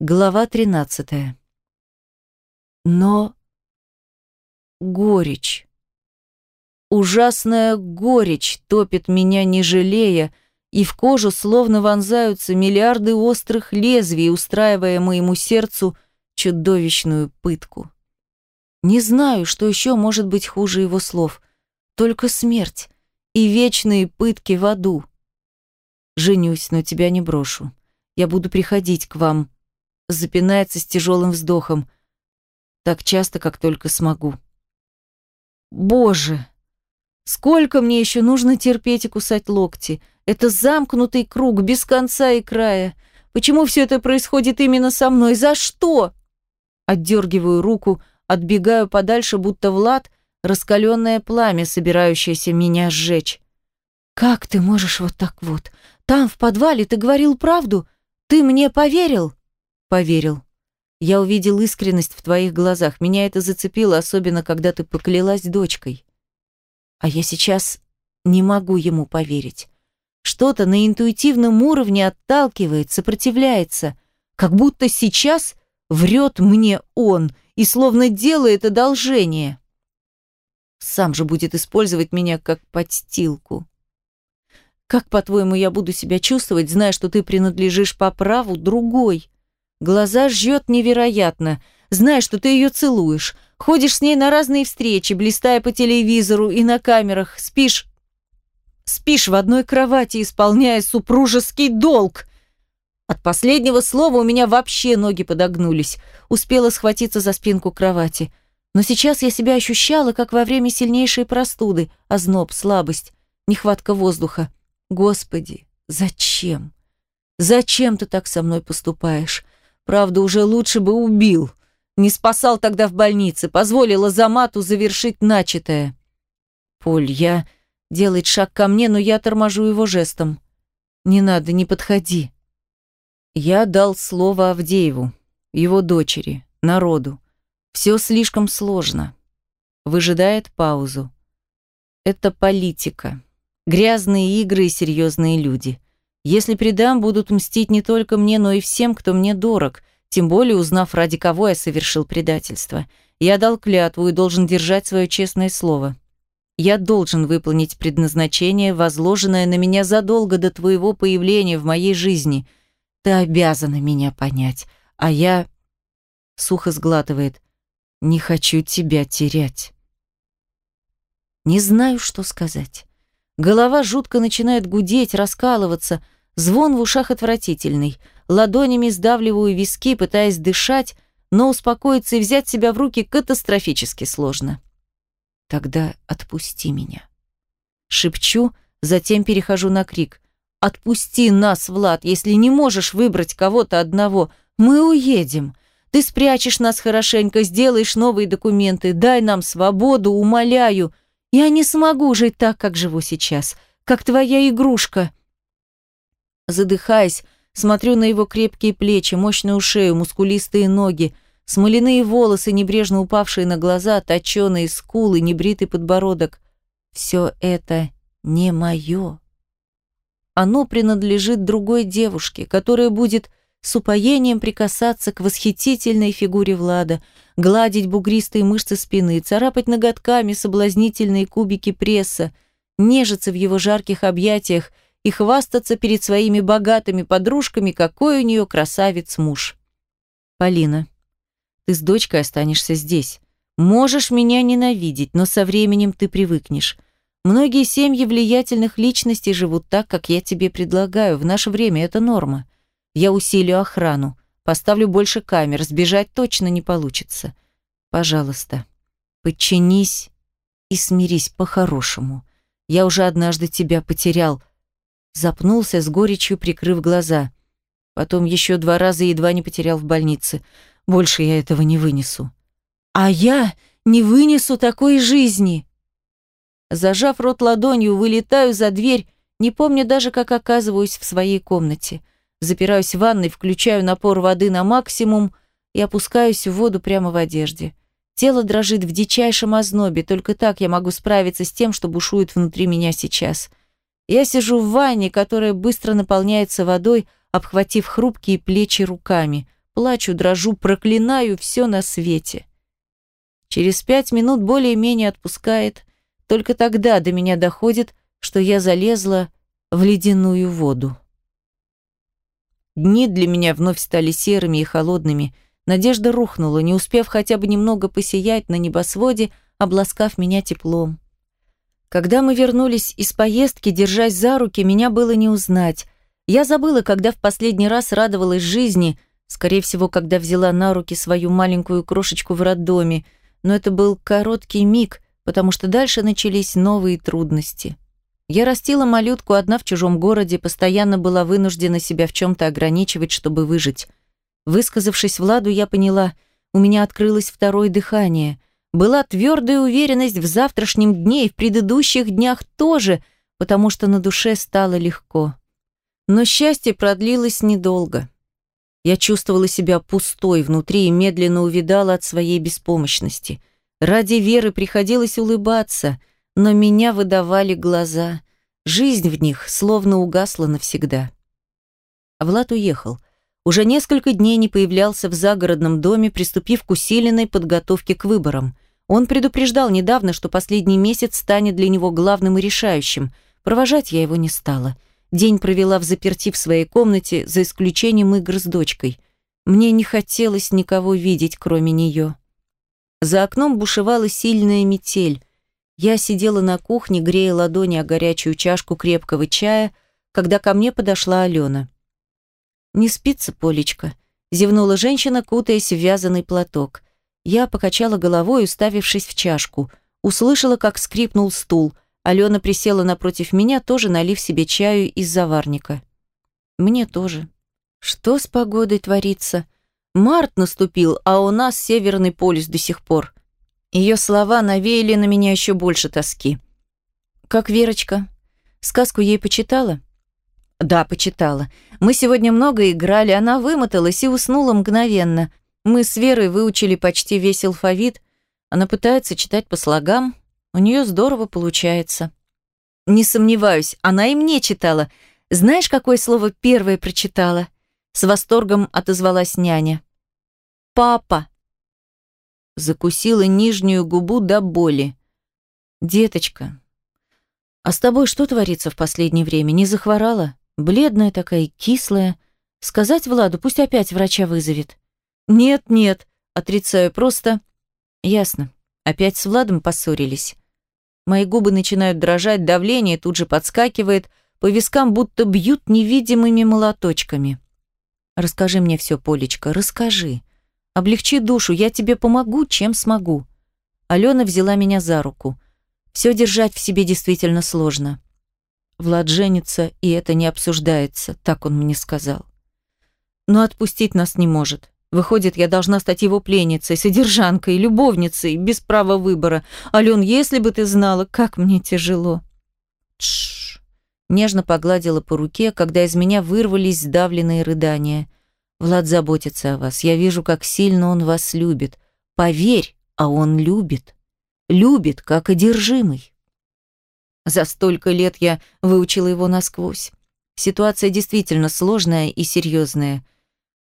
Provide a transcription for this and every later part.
Глава 13. Но горечь. Ужасная горечь топит меня, не жалея, и в кожу словно вонзаются миллиарды острых лезвий, устраивая моему сердцу чудовищную пытку. Не знаю, что еще может быть хуже его слов. Только смерть и вечные пытки в аду. Женюсь, но тебя не брошу. Я буду приходить к вам, запинается с тяжелым вздохом. Так часто, как только смогу. Боже! Сколько мне еще нужно терпеть и кусать локти? Это замкнутый круг, без конца и края. Почему все это происходит именно со мной? За что? Отдергиваю руку, отбегаю подальше, будто Влад — раскаленное пламя, собирающееся меня сжечь. «Как ты можешь вот так вот? Там, в подвале, ты говорил правду? Ты мне поверил?» Поверил. Я увидел искренность в твоих глазах. Меня это зацепило, особенно когда ты поклялась дочкой. А я сейчас не могу ему поверить. Что-то на интуитивном уровне отталкивает, сопротивляется. Как будто сейчас врет мне он и словно делает одолжение. Сам же будет использовать меня как подстилку. Как, по-твоему, я буду себя чувствовать, зная, что ты принадлежишь по праву другой? Глаза жжет невероятно, зная, что ты ее целуешь. Ходишь с ней на разные встречи, блистая по телевизору и на камерах. Спишь... Спишь в одной кровати, исполняя супружеский долг. От последнего слова у меня вообще ноги подогнулись. Успела схватиться за спинку кровати. Но сейчас я себя ощущала, как во время сильнейшей простуды. Озноб, слабость, нехватка воздуха. Господи, зачем? Зачем ты так со мной поступаешь? Правда, уже лучше бы убил. Не спасал тогда в больнице, позволил Азамату завершить начатое. Поль, я... Делает шаг ко мне, но я торможу его жестом. Не надо, не подходи. Я дал слово Авдееву, его дочери, народу. Все слишком сложно. Выжидает паузу. Это политика. Грязные игры и серьезные люди. Если предам, будут мстить не только мне, но и всем, кто мне дорог, тем более узнав, ради кого я совершил предательство. Я дал клятву и должен держать свое честное слово. Я должен выполнить предназначение, возложенное на меня задолго до твоего появления в моей жизни. Ты обязана меня понять, а я... Сухо сглатывает. Не хочу тебя терять. Не знаю, что сказать. Голова жутко начинает гудеть, раскалываться, Звон в ушах отвратительный. Ладонями сдавливаю виски, пытаясь дышать, но успокоиться и взять себя в руки катастрофически сложно. Тогда отпусти меня. Шепчу, затем перехожу на крик. Отпусти нас, Влад, если не можешь выбрать кого-то одного. Мы уедем. Ты спрячешь нас хорошенько, сделаешь новые документы, дай нам свободу, умоляю. Я не смогу жить так, как живу сейчас, как твоя игрушка. Задыхаясь, смотрю на его крепкие плечи, мощную шею, мускулистые ноги, смоляные волосы, небрежно упавшие на глаза, точеные скулы, небритый подбородок. Все это не мое. Оно принадлежит другой девушке, которая будет с упоением прикасаться к восхитительной фигуре Влада, гладить бугристые мышцы спины, царапать ноготками соблазнительные кубики пресса, нежиться в его жарких объятиях – и хвастаться перед своими богатыми подружками, какой у нее красавец муж. Полина, ты с дочкой останешься здесь. Можешь меня ненавидеть, но со временем ты привыкнешь. Многие семьи влиятельных личностей живут так, как я тебе предлагаю. В наше время это норма. Я усилю охрану, поставлю больше камер, сбежать точно не получится. Пожалуйста, подчинись и смирись по-хорошему. Я уже однажды тебя потерял, Запнулся с горечью, прикрыв глаза. Потом еще два раза едва не потерял в больнице. Больше я этого не вынесу. А я не вынесу такой жизни. Зажав рот ладонью, вылетаю за дверь, не помню даже, как оказываюсь в своей комнате. Запираюсь в ванной, включаю напор воды на максимум и опускаюсь в воду прямо в одежде. Тело дрожит в дичайшем ознобе, только так я могу справиться с тем, что бушует внутри меня сейчас – я сижу в ванне, которая быстро наполняется водой, обхватив хрупкие плечи руками. плачу, дрожу, проклинаю все на свете. Через пять минут более-менее отпускает, только тогда до меня доходит, что я залезла в ледяную воду. Дни для меня вновь стали серыми и холодными. Надежда рухнула, не успев хотя бы немного посиять на небосводе, обласкав меня теплом. Когда мы вернулись из поездки, держась за руки, меня было не узнать. Я забыла, когда в последний раз радовалась жизни, скорее всего, когда взяла на руки свою маленькую крошечку в роддоме, но это был короткий миг, потому что дальше начались новые трудности. Я растила малютку одна в чужом городе, постоянно была вынуждена себя в чем-то ограничивать, чтобы выжить. Высказавшись Владу, я поняла, у меня открылось второе дыхание. Была твердая уверенность в завтрашнем дне и в предыдущих днях тоже, потому что на душе стало легко. Но счастье продлилось недолго. Я чувствовала себя пустой внутри и медленно увидала от своей беспомощности. Ради веры приходилось улыбаться – но меня выдавали глаза. Жизнь в них словно угасла навсегда. Влад уехал. Уже несколько дней не появлялся в загородном доме, приступив к усиленной подготовке к выборам. Он предупреждал недавно, что последний месяц станет для него главным и решающим. Провожать я его не стала. День провела в заперти в своей комнате, за исключением игр с дочкой. Мне не хотелось никого видеть, кроме нее. За окном бушевала сильная метель. Я сидела на кухне, грея ладони о горячую чашку крепкого чая, когда ко мне подошла Алена. «Не спится, Полечка», — зевнула женщина, кутаясь в вязаный платок. Я покачала головой, уставившись в чашку. Услышала, как скрипнул стул. Алена присела напротив меня, тоже налив себе чаю из заварника. «Мне тоже». «Что с погодой творится?» «Март наступил, а у нас Северный полюс до сих пор». Ее слова навеяли на меня еще больше тоски. «Как Верочка? Сказку ей почитала?» «Да, почитала. Мы сегодня много играли, она вымоталась и уснула мгновенно. Мы с Верой выучили почти весь алфавит. Она пытается читать по слогам. У нее здорово получается». «Не сомневаюсь, она и мне читала. Знаешь, какое слово первое прочитала?» С восторгом отозвалась няня. «Папа» закусила нижнюю губу до боли. «Деточка, а с тобой что творится в последнее время? Не захворала? Бледная такая, кислая. Сказать Владу, пусть опять врача вызовет». «Нет, нет», отрицаю просто. «Ясно. Опять с Владом поссорились». Мои губы начинают дрожать, давление тут же подскакивает, по вискам будто бьют невидимыми молоточками. «Расскажи мне все, Полечка, расскажи. Облегчи душу, я тебе помогу, чем смогу. Алена взяла меня за руку. Все держать в себе действительно сложно. Влад женится, и это не обсуждается, так он мне сказал. Но отпустить нас не может. Выходит, я должна стать его пленницей, содержанкой, любовницей, без права выбора. Ален, если бы ты знала, как мне тяжело. Тш. Нежно погладила по руке, когда из меня вырвались сдавленные рыдания. Влад заботится о вас. Я вижу, как сильно он вас любит. Поверь, а он любит. Любит, как одержимый. За столько лет я выучила его насквозь. Ситуация действительно сложная и серьезная.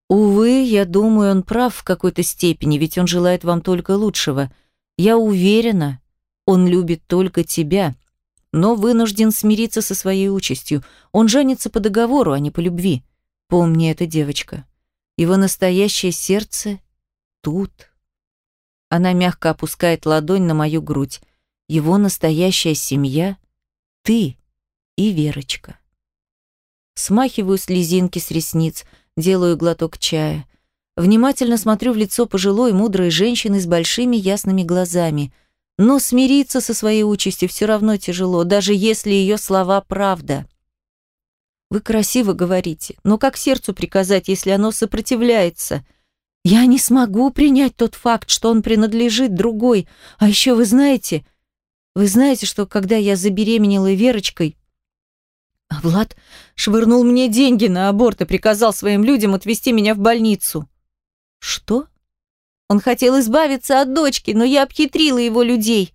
Увы, я думаю, он прав в какой-то степени, ведь он желает вам только лучшего. Я уверена, он любит только тебя, но вынужден смириться со своей участью. Он женится по договору, а не по любви. Помни это, девочка. Его настоящее сердце тут. Она мягко опускает ладонь на мою грудь. Его настоящая семья — ты и Верочка. Смахиваю слезинки с ресниц, делаю глоток чая. Внимательно смотрю в лицо пожилой, мудрой женщины с большими ясными глазами. Но смириться со своей участью все равно тяжело, даже если ее слова правда. Вы красиво говорите, но как сердцу приказать, если оно сопротивляется? Я не смогу принять тот факт, что он принадлежит другой. А еще вы знаете... Вы знаете, что когда я забеременела Верочкой, а Влад швырнул мне деньги на аборт и приказал своим людям отвезти меня в больницу. Что? Он хотел избавиться от дочки, но я обхитрила его людей.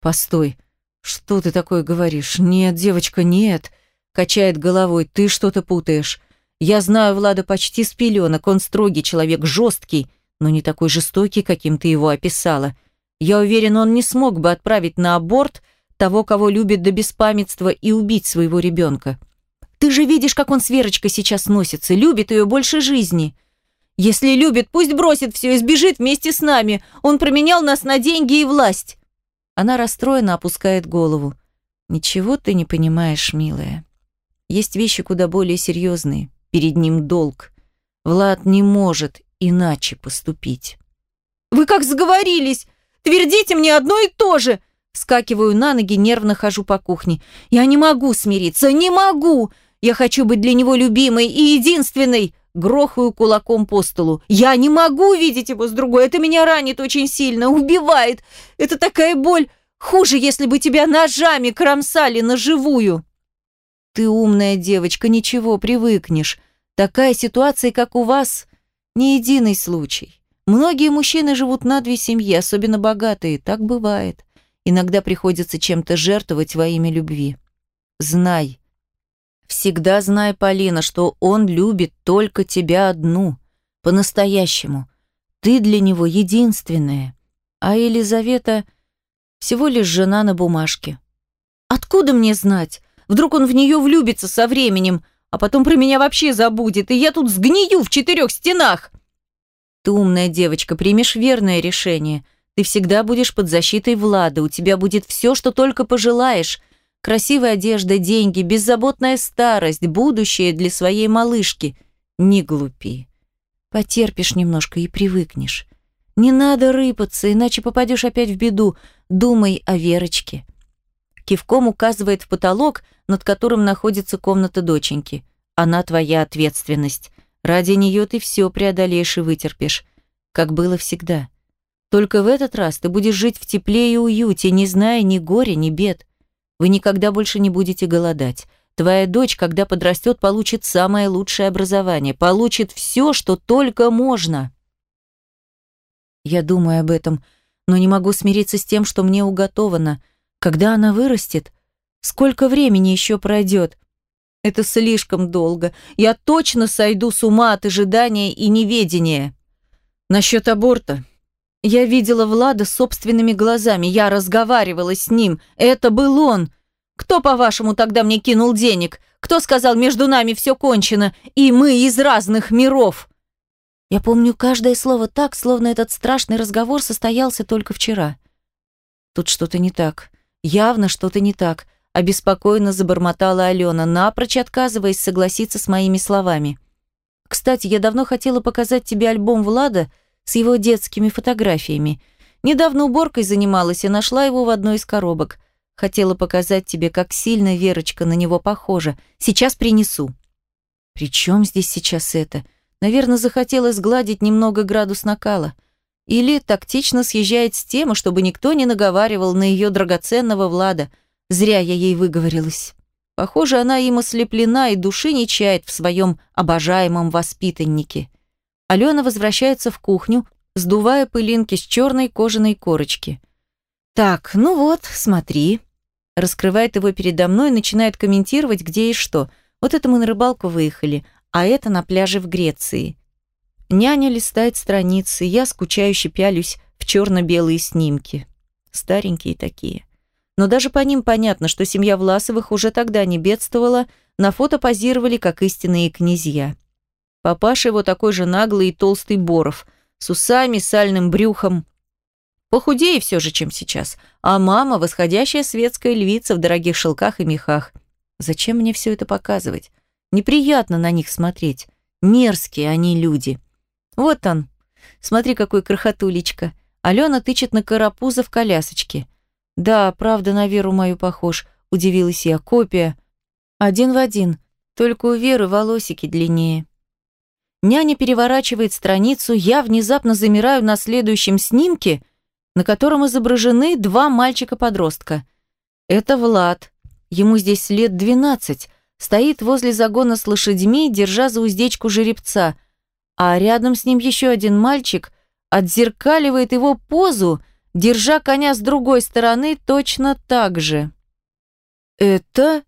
Постой, что ты такое говоришь? Нет, девочка, нет. Качает головой. Ты что-то путаешь. Я знаю Влада почти с пеленок, он строгий человек, жесткий, но не такой жестокий, каким ты его описала. Я уверен, он не смог бы отправить на аборт того, кого любит до беспамятства, и убить своего ребенка. Ты же видишь, как он с Верочкой сейчас носится, любит ее больше жизни. Если любит, пусть бросит все и сбежит вместе с нами. Он променял нас на деньги и власть. Она расстроенно опускает голову. Ничего ты не понимаешь, милая. Есть вещи куда более серьезные. Перед ним долг. Влад не может иначе поступить. Вы как сговорились? Твердите мне одно и то же!» Скакиваю на ноги, нервно хожу по кухне. «Я не могу смириться, не могу! Я хочу быть для него любимой и единственной!» Грохаю кулаком по столу. «Я не могу видеть его с другой, это меня ранит очень сильно, убивает! Это такая боль! Хуже, если бы тебя ножами кромсали на живую!» «Ты умная девочка, ничего, привыкнешь. Такая ситуация, как у вас, не единый случай. Многие мужчины живут на две семьи, особенно богатые. Так бывает. Иногда приходится чем-то жертвовать во имя любви. Знай. Всегда знай, Полина, что он любит только тебя одну. По-настоящему. Ты для него единственная. А Елизавета всего лишь жена на бумажке. Откуда мне знать? Вдруг он в нее влюбится со временем, а потом про меня вообще забудет, и я тут сгнию в четырех стенах. Ты умная девочка, примешь верное решение. Ты всегда будешь под защитой Влада, у тебя будет все, что только пожелаешь. Красивая одежда, деньги, беззаботная старость, будущее для своей малышки. Не глупи. Потерпишь немножко и привыкнешь. Не надо рыпаться, иначе попадешь опять в беду. Думай о Верочке. Кивком указывает в потолок, над которым находится комната доченьки. Она твоя ответственность. Ради нее ты все преодолеешь и вытерпишь, как было всегда. Только в этот раз ты будешь жить в тепле и уюте, не зная ни горя, ни бед. Вы никогда больше не будете голодать. Твоя дочь, когда подрастет, получит самое лучшее образование, получит все, что только можно. Я думаю об этом, но не могу смириться с тем, что мне уготовано. Когда она вырастет, сколько времени еще пройдет, это слишком долго. Я точно сойду с ума от ожидания и неведения. Насчет аборта. Я видела Влада собственными глазами. Я разговаривала с ним. Это был он. Кто, по-вашему, тогда мне кинул денег? Кто сказал, между нами все кончено, и мы из разных миров? Я помню каждое слово так, словно этот страшный разговор состоялся только вчера. Тут что-то не так. Явно что-то не так обеспокоенно забормотала Алена, напрочь отказываясь согласиться с моими словами. «Кстати, я давно хотела показать тебе альбом Влада с его детскими фотографиями. Недавно уборкой занималась и нашла его в одной из коробок. Хотела показать тебе, как сильно Верочка на него похожа. Сейчас принесу». «При чем здесь сейчас это?» Наверное, захотелось сгладить немного градус накала. Или тактично съезжает с темы, чтобы никто не наговаривал на ее драгоценного Влада – Зря я ей выговорилась. Похоже, она им ослеплена и души не чает в своем обожаемом воспитаннике. Алена возвращается в кухню, сдувая пылинки с черной кожаной корочки. «Так, ну вот, смотри». Раскрывает его передо мной и начинает комментировать, где и что. Вот это мы на рыбалку выехали, а это на пляже в Греции. Няня листает страницы, я скучающе пялюсь в черно-белые снимки. Старенькие такие но даже по ним понятно, что семья Власовых уже тогда не бедствовала, на фото позировали как истинные князья. Папаша его такой же наглый и толстый Боров, с усами, сальным брюхом. Похудее все же, чем сейчас. А мама – восходящая светская львица в дорогих шелках и мехах. Зачем мне все это показывать? Неприятно на них смотреть. Мерзкие они люди. Вот он. Смотри, какой крохотулечка. Алена тычет на карапуза в колясочке. «Да, правда, на Веру мою похож», – удивилась я. «Копия. Один в один, только у Веры волосики длиннее». Няня переворачивает страницу, я внезапно замираю на следующем снимке, на котором изображены два мальчика-подростка. Это Влад. Ему здесь лет двенадцать. Стоит возле загона с лошадьми, держа за уздечку жеребца. А рядом с ним еще один мальчик отзеркаливает его позу – держа коня с другой стороны точно так же. «Это...»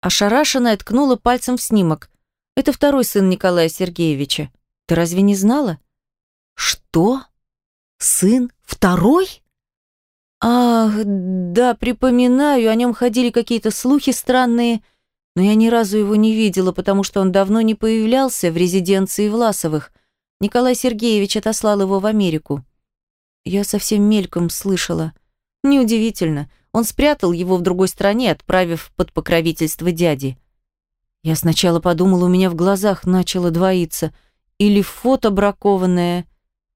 Ошарашенная ткнула пальцем в снимок. Это второй сын Николая Сергеевича. Ты разве не знала? Что? Сын второй? Ах, да, припоминаю, о нем ходили какие-то слухи странные, но я ни разу его не видела, потому что он давно не появлялся в резиденции Власовых. Николай Сергеевич отослал его в Америку. Я совсем мельком слышала. Неудивительно, он спрятал его в другой стране, отправив под покровительство дяди. Я сначала подумала, у меня в глазах начало двоиться. Или фото бракованное.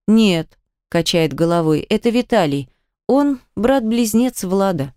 Нет, качает головой, это Виталий. Он брат-близнец Влада.